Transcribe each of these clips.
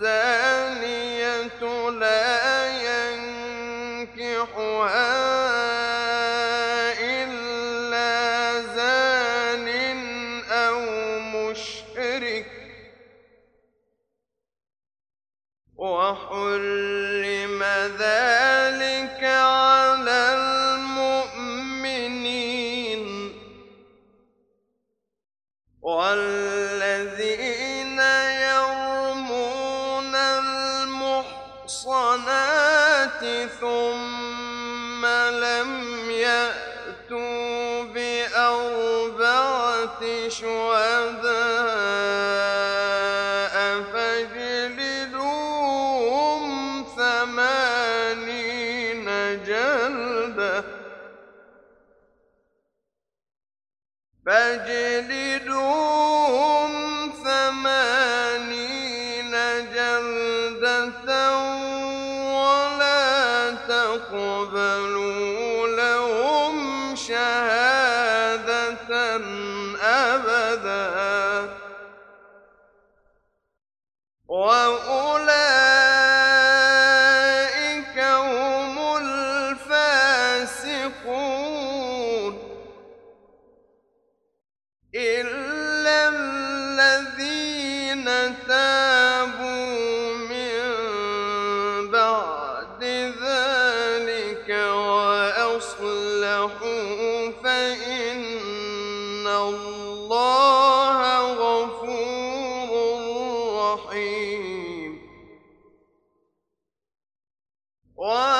والزانية لا ينكحها والذين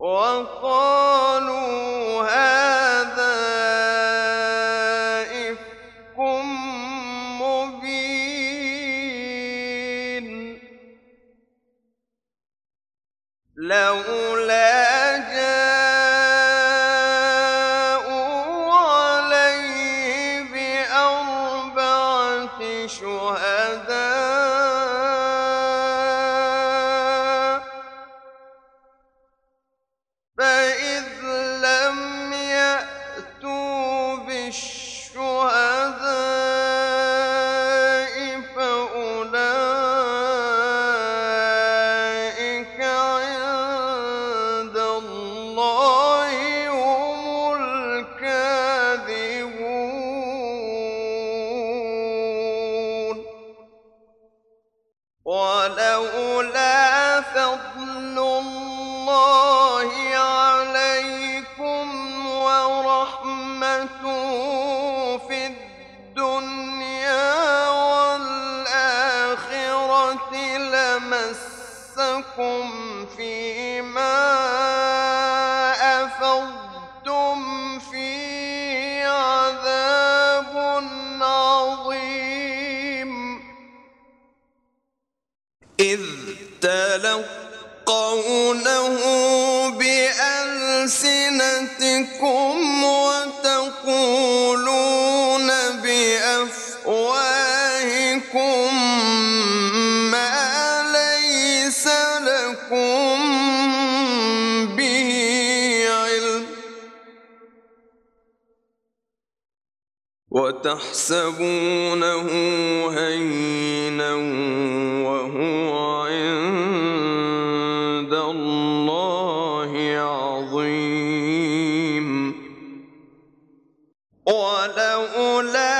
وقالوا ولولا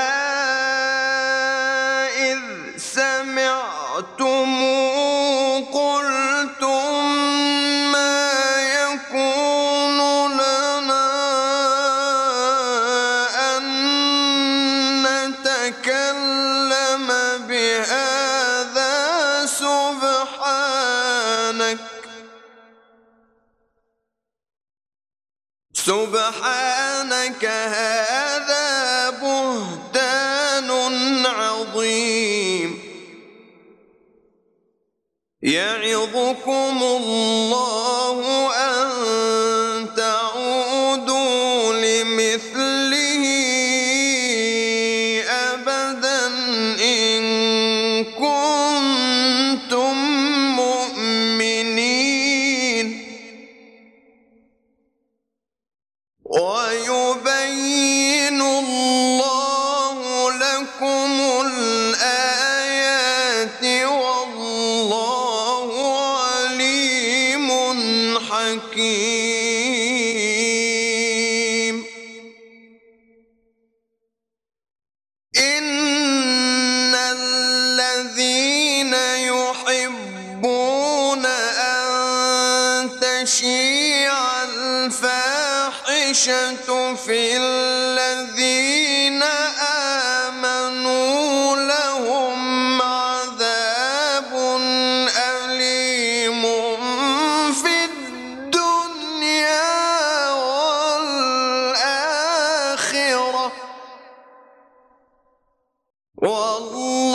我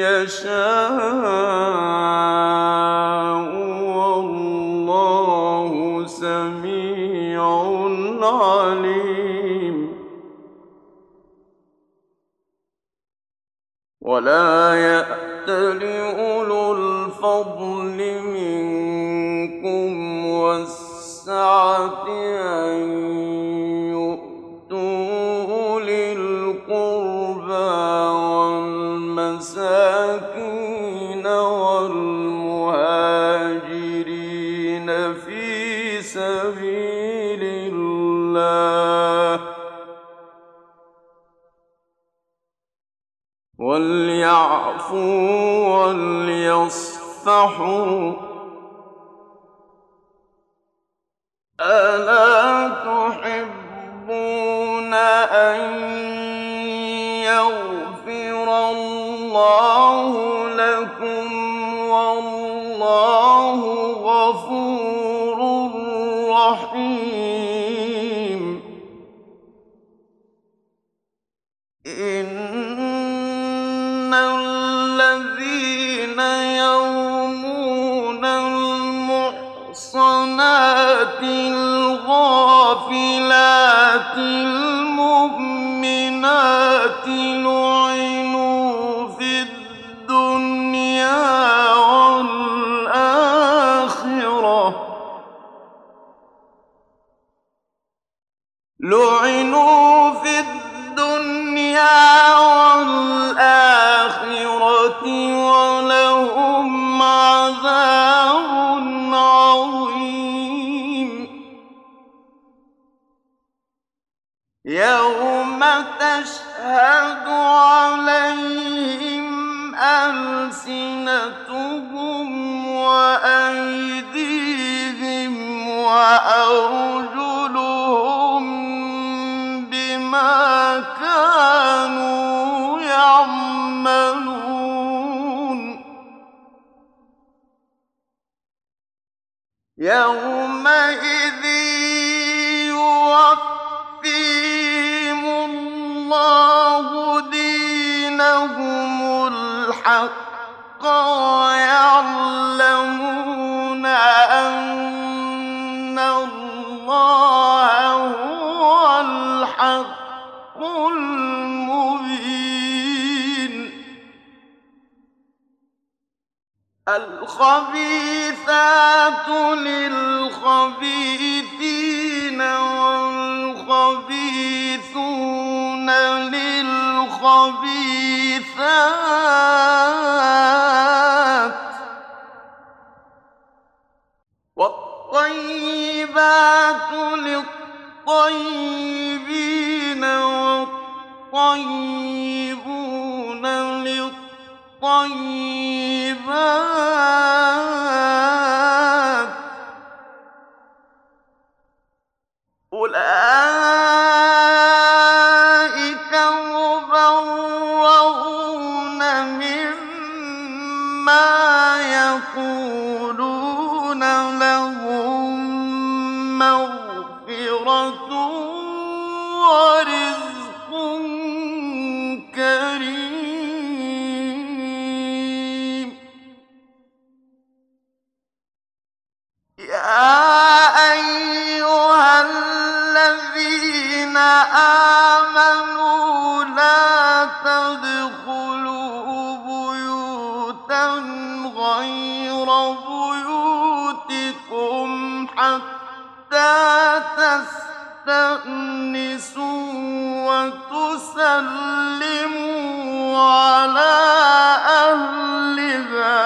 يشاء والله سميع عليم. ولا يأتل أولو الفضل منكم والسعة أن وليصفحوا ألا مَا تشهد عليهم ألسنتهم وأيديهم وأرجلهم بما كانوا يعملون. يومئذ الحق ويعلمون أن الله هو الحق المبين. الخبيثات للخبيثين والخبيثون للخبيثات والطيبات للطيبين والطيبون للطيبات أولئك الذين آمنوا لا تدخلوا بيوتا غير بيوتكم حتى تستأنسوا وتسلموا على أهلها.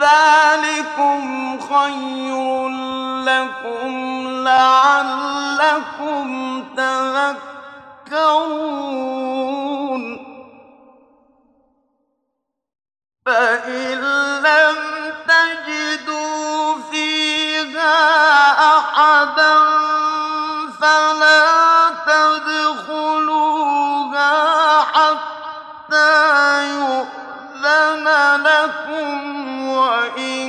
ذلكم خير لكم لعلكم تذكرون. فإن لم تجدوا فيها أحدا فلا تدخلوها حتى لكم وإن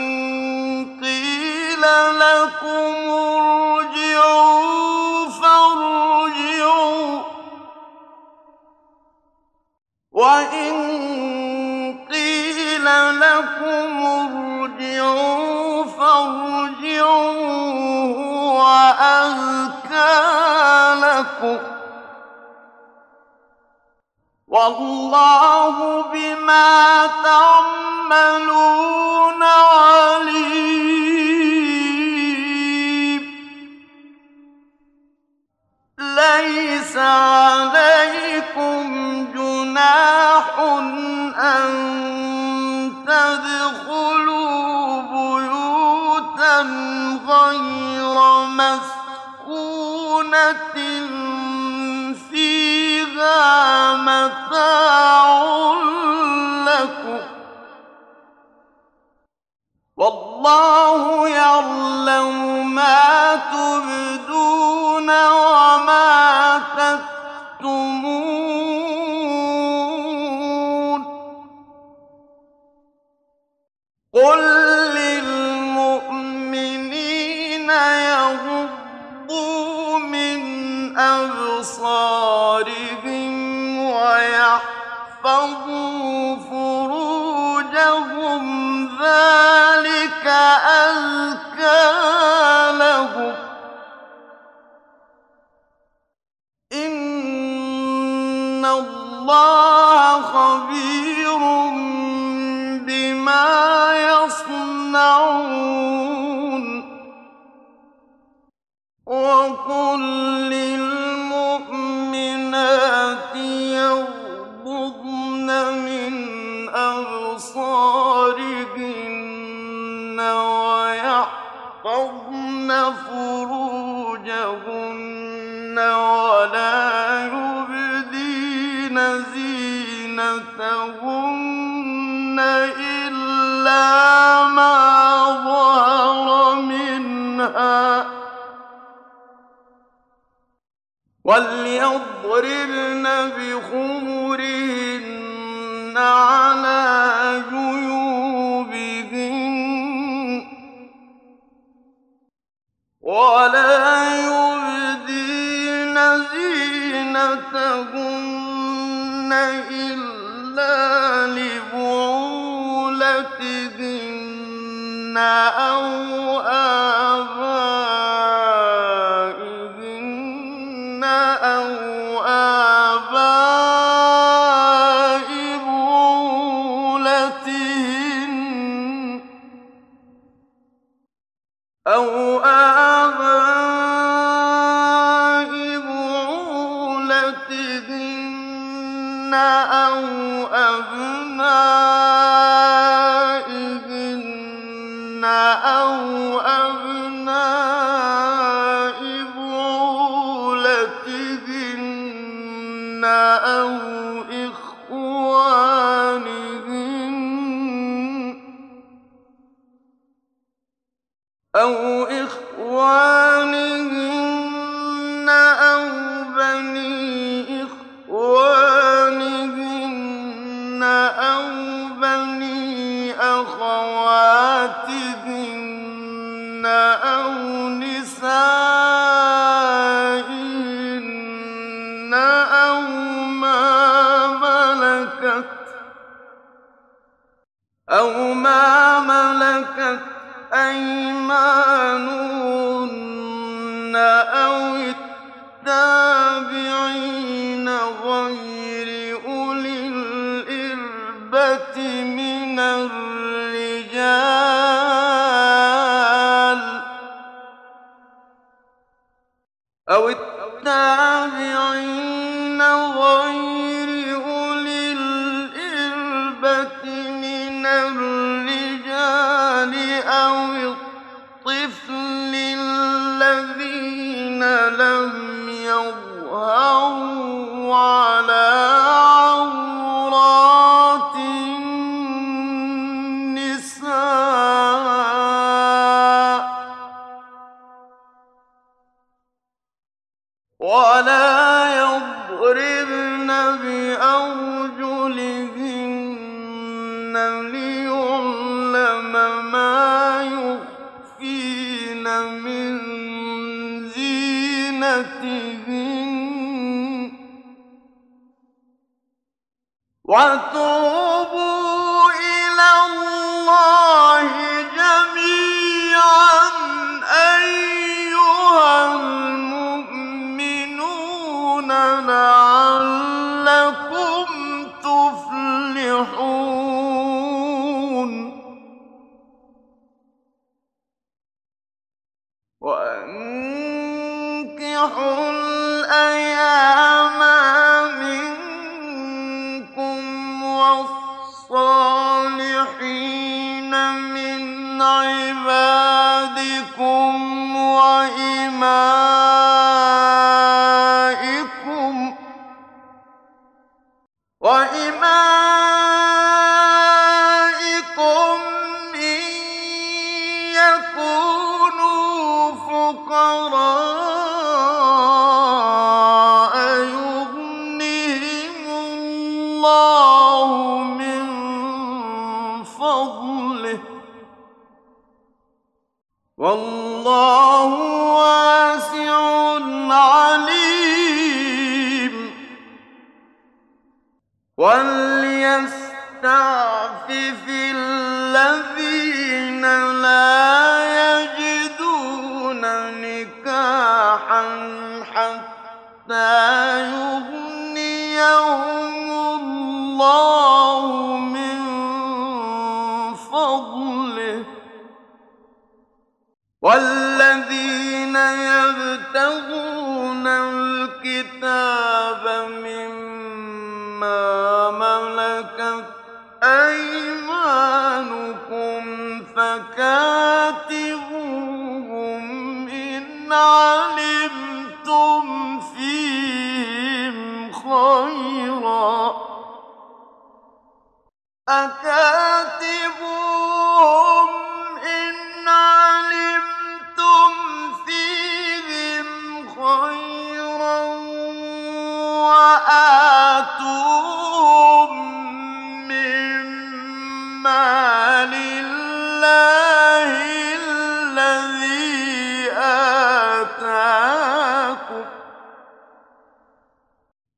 قيل لكم ارجعوا فارجعوا وإن لكم والله بما تعملون عليم. ليس عليكم جناح أن تدخلوا بيوتا غير مسكونة فيها متاع لكم والله يعلم ما تبدون وما ذلك أزكى وليضربن بخمرهن على جيوبهن ولا يبدين زينتهن إلا لبعولتهن أو آبائهن ولا يضربن بأرجلهن ما يخفين من زينتهن والذين يبتغون الكتاب مما ملكت أيمانكم فكاتبوهم إن علمتم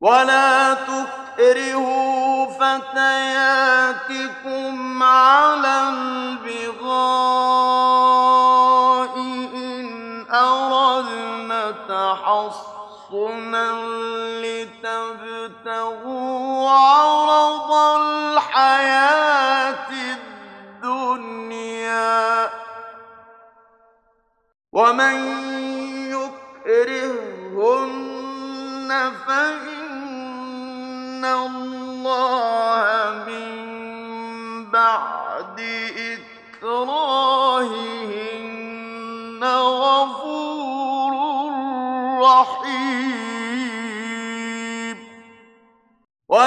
ولا تكرهوا فتياتكم على البغاء إن أردنا تحصنا لتبتغوا عرض الحياة الدنيا ومن يكرهن فإن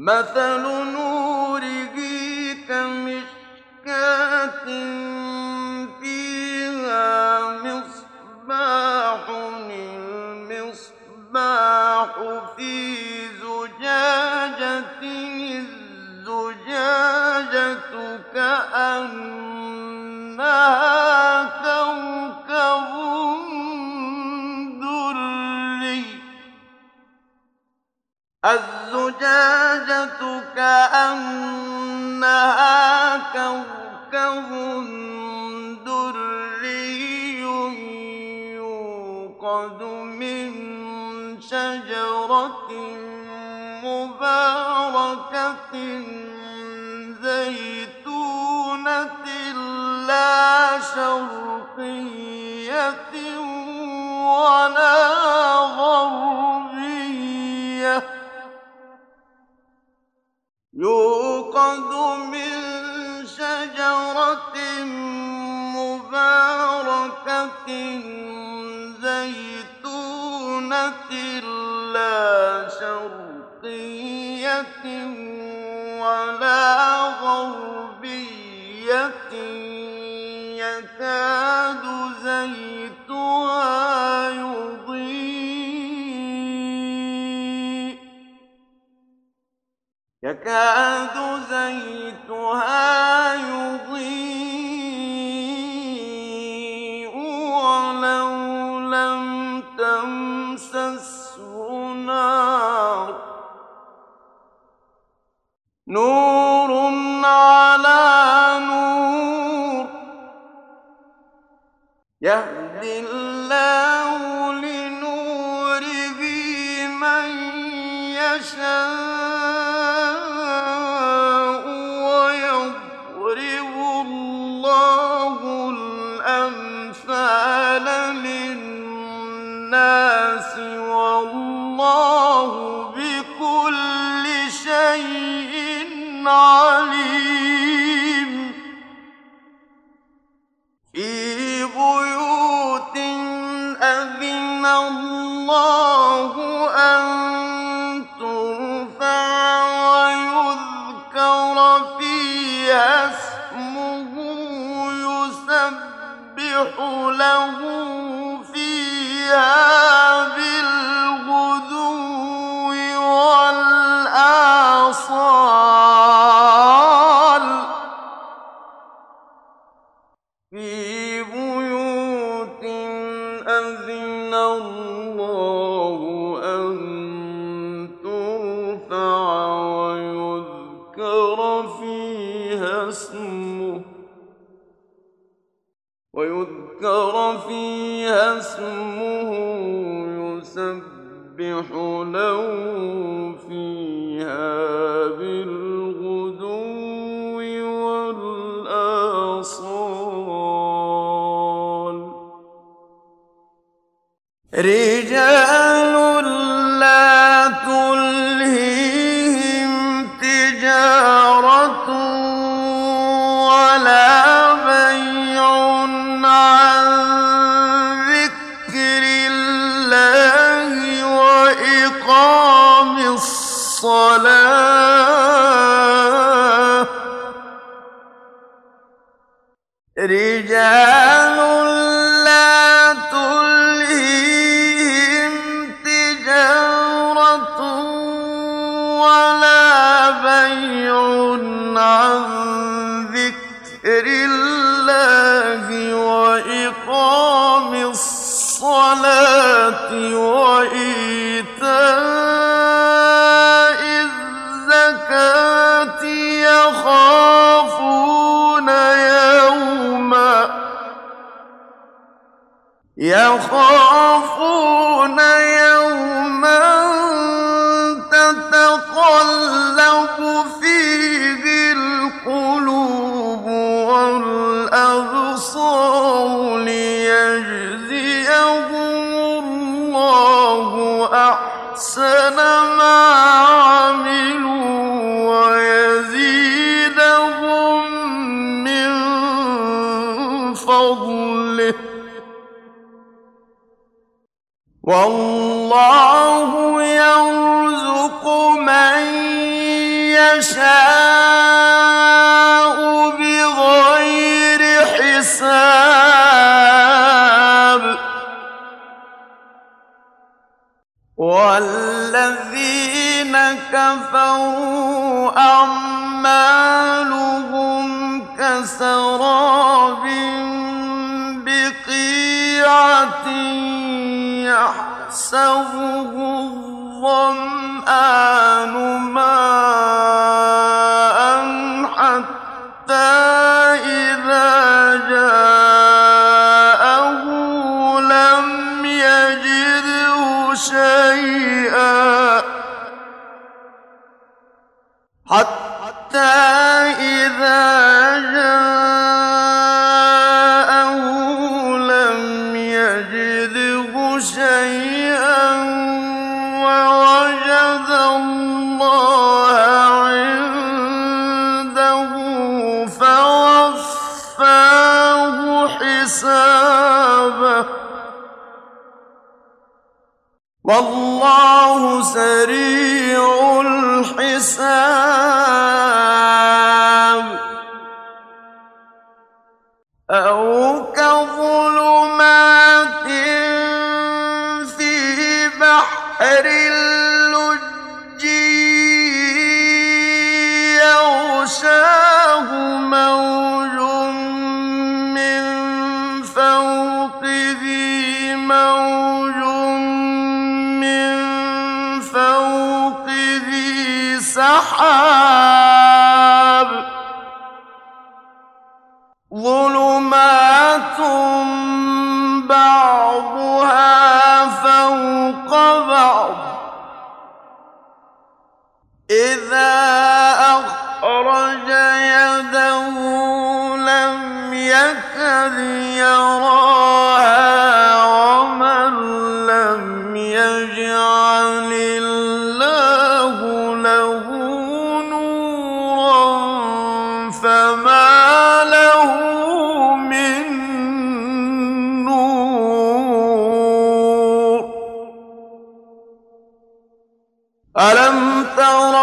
مثل ولا غربية يكاد زيتها يضيء يكاد زيتها يسبح له فيها بالله रे 啊 كفروا يحسبه الظمآن ماءً والله سريع الحساب. ألم تر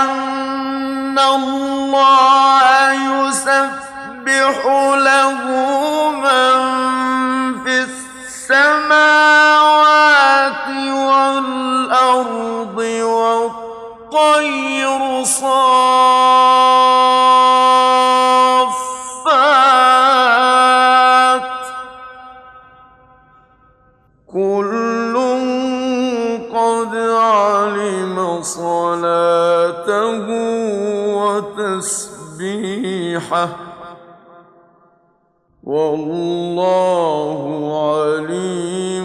أن الله يسبح له الأجنحة والله عليم.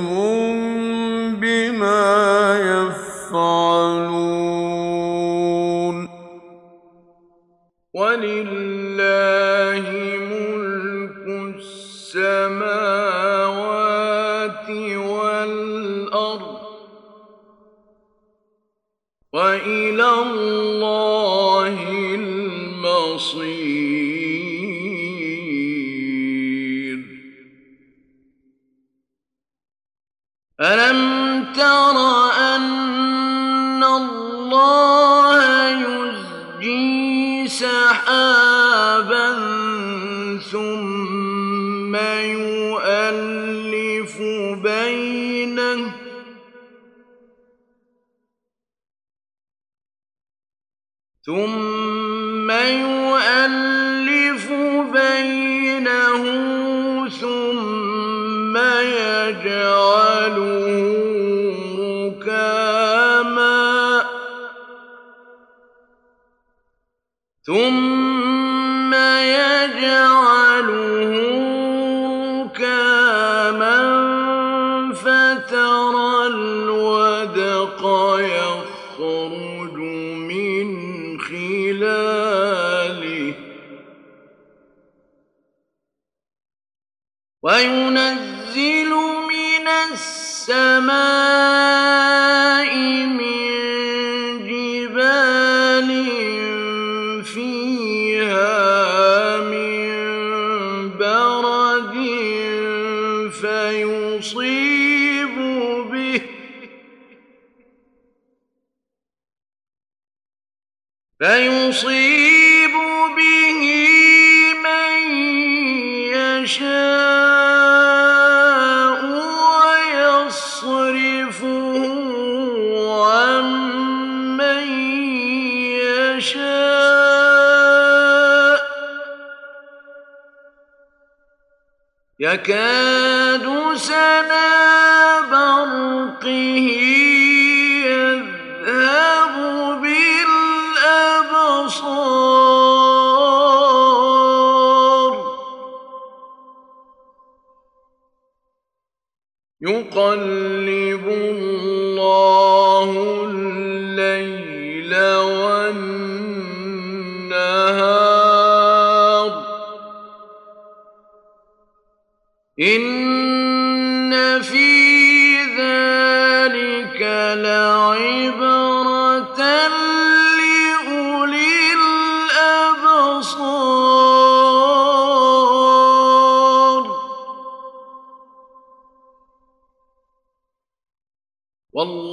ثم يؤلف بينه ثم يجعله مكاما ثم يجعله السماء يكاد سنا برقه يذهب بالأبصار. يقلب الله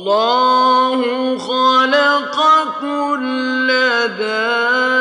الله خلق كل ذات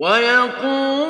ويقول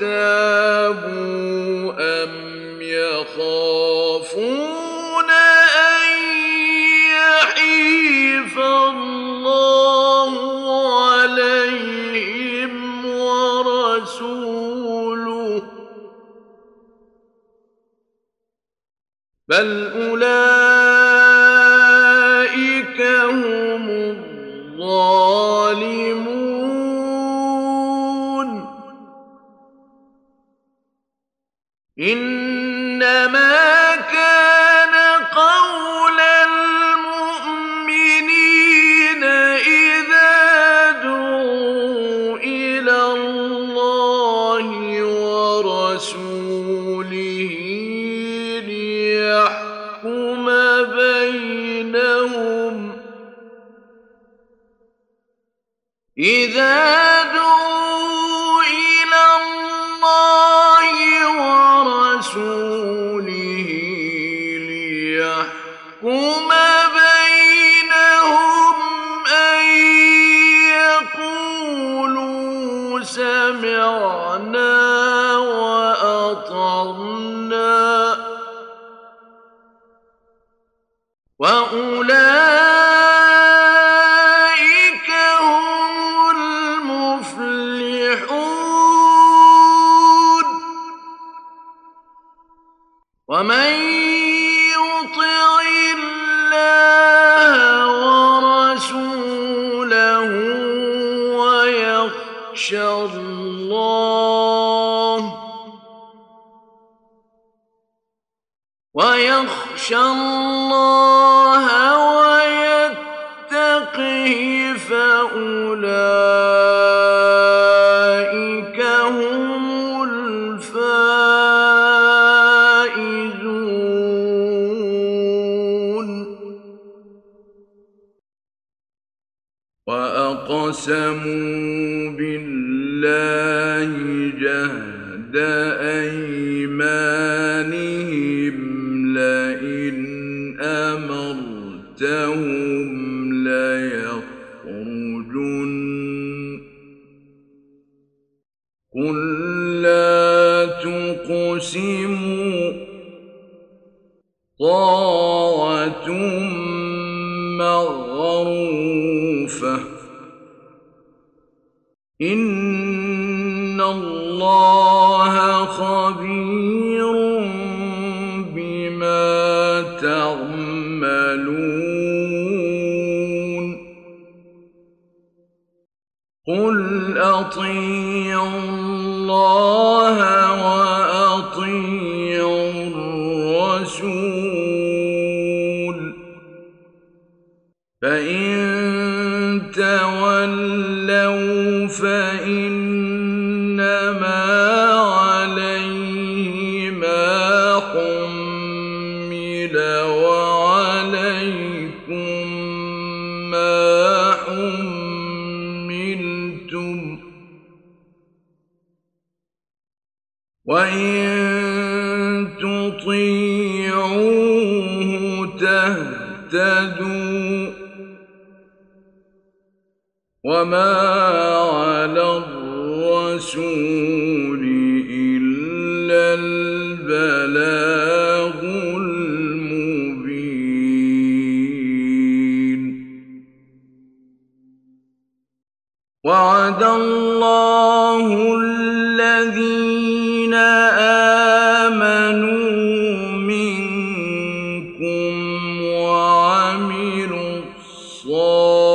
تابوا أم يخافون أن يحيف الله عليهم ورسوله بل أولئك أولئك وعد الله الذين آمنوا منكم وعملوا الصالحات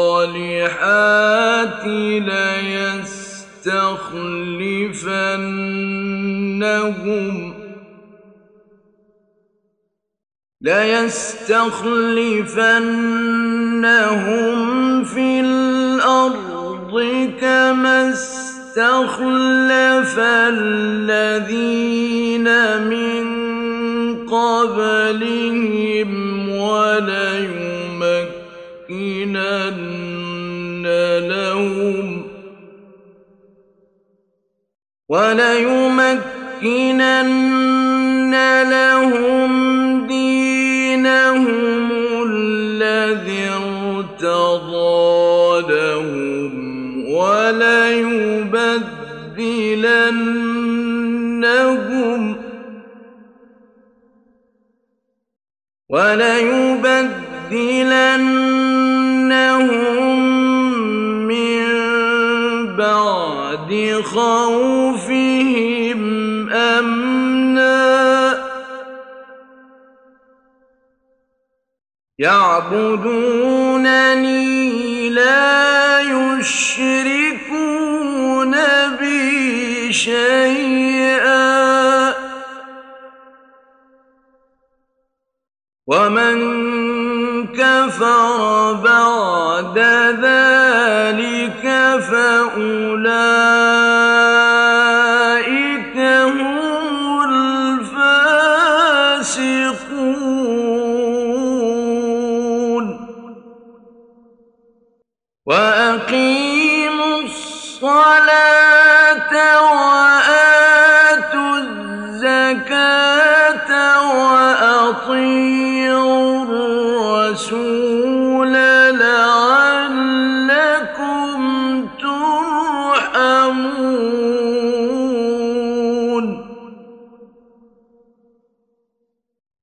ليستخلفنهم ليستخلفنهم في الأرض كما استخلف الذين من قبلهم وليمكنن لهم وليمكنن لهم وليبدلنهم وليبدلنهم من بعد خوفهم أمنا يعبدونني لا يشركون بي شيئا. ومن كفر بعد ذلك فأولئك وأقيموا الصلاة وآتوا الزكاة وأطيعوا الرسول لعلكم ترحمون.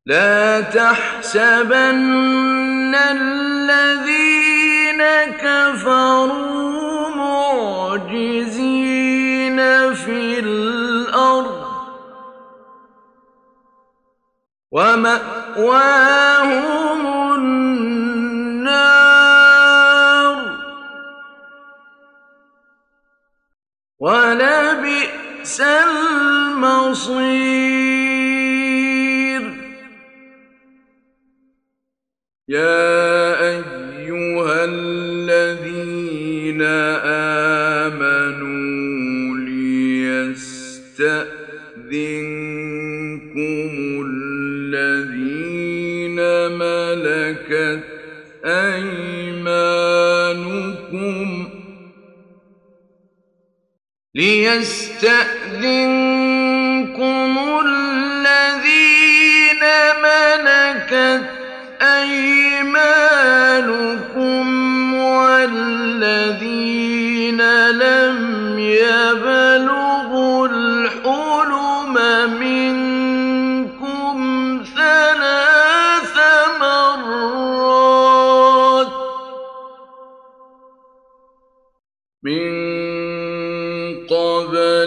لا تحسبن ومأواهم النار ولبئس المصير ليستأذنكم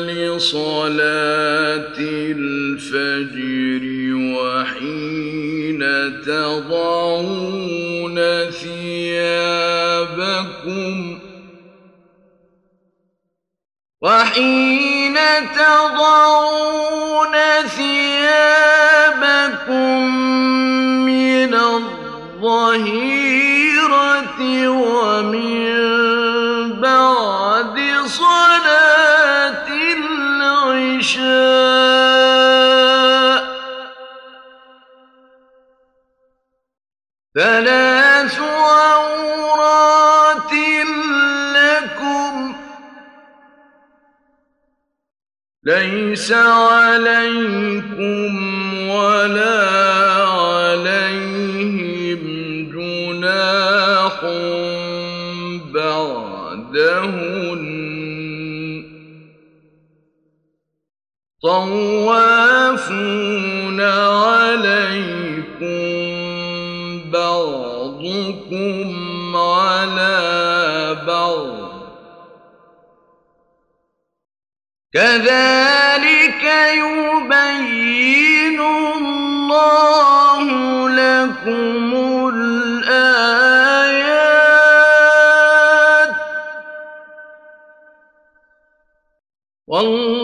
قبل صلاة الفجر وحين تضعون ثيابكم وحين تضعون ثيابكم من الظهيرة ومن ليس عليكم ولا عليهم جناح بعدهن. طوافون عليكم بعضكم كذلك يبين الله لكم الآيات. والله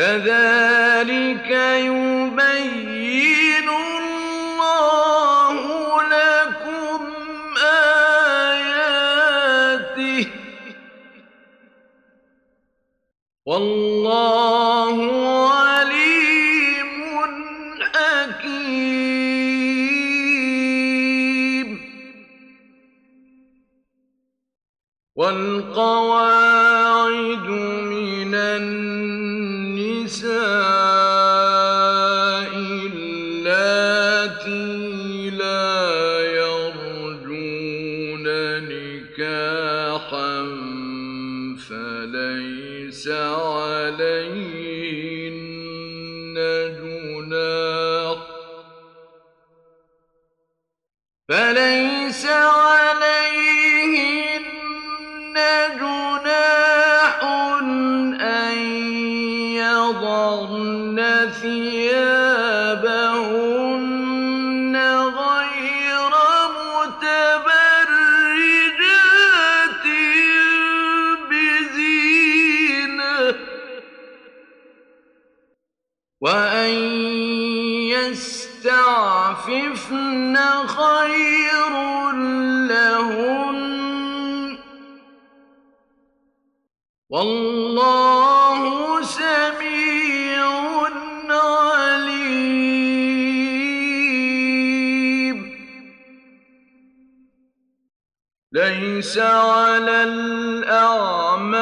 كذلك ليس على الأعمى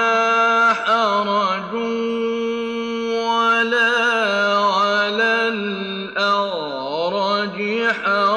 حرج ولا على الأعرج حرج.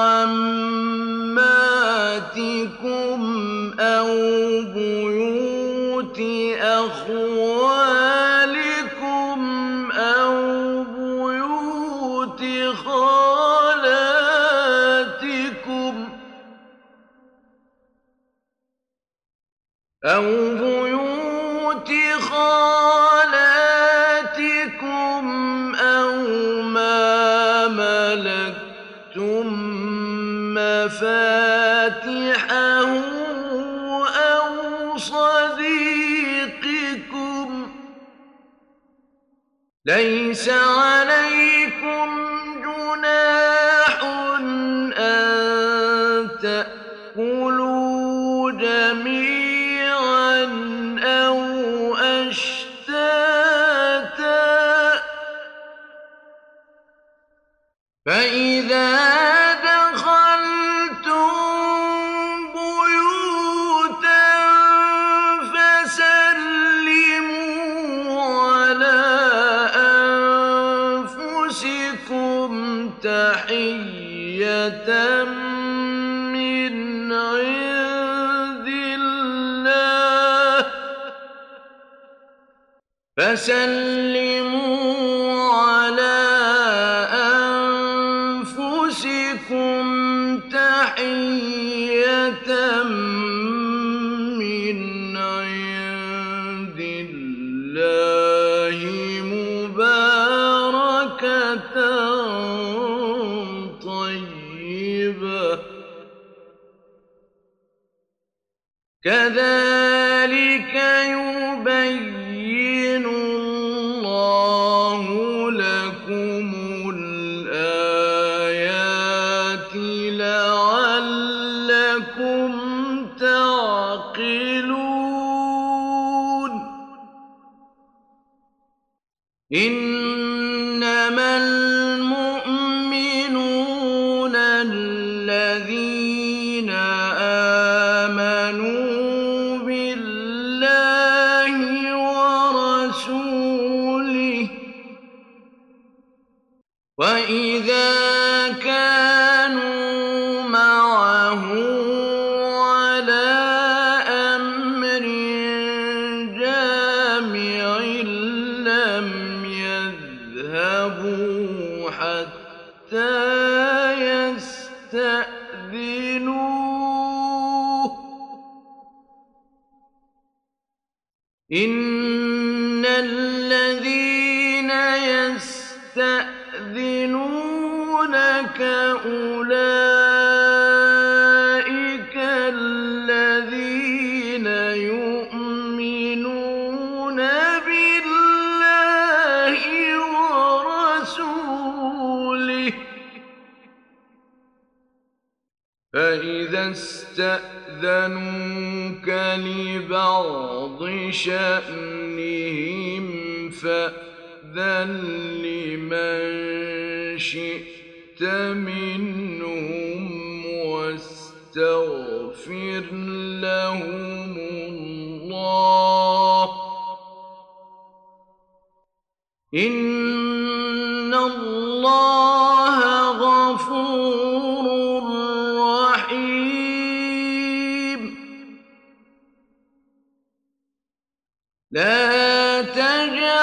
عَمَّا عليكم لا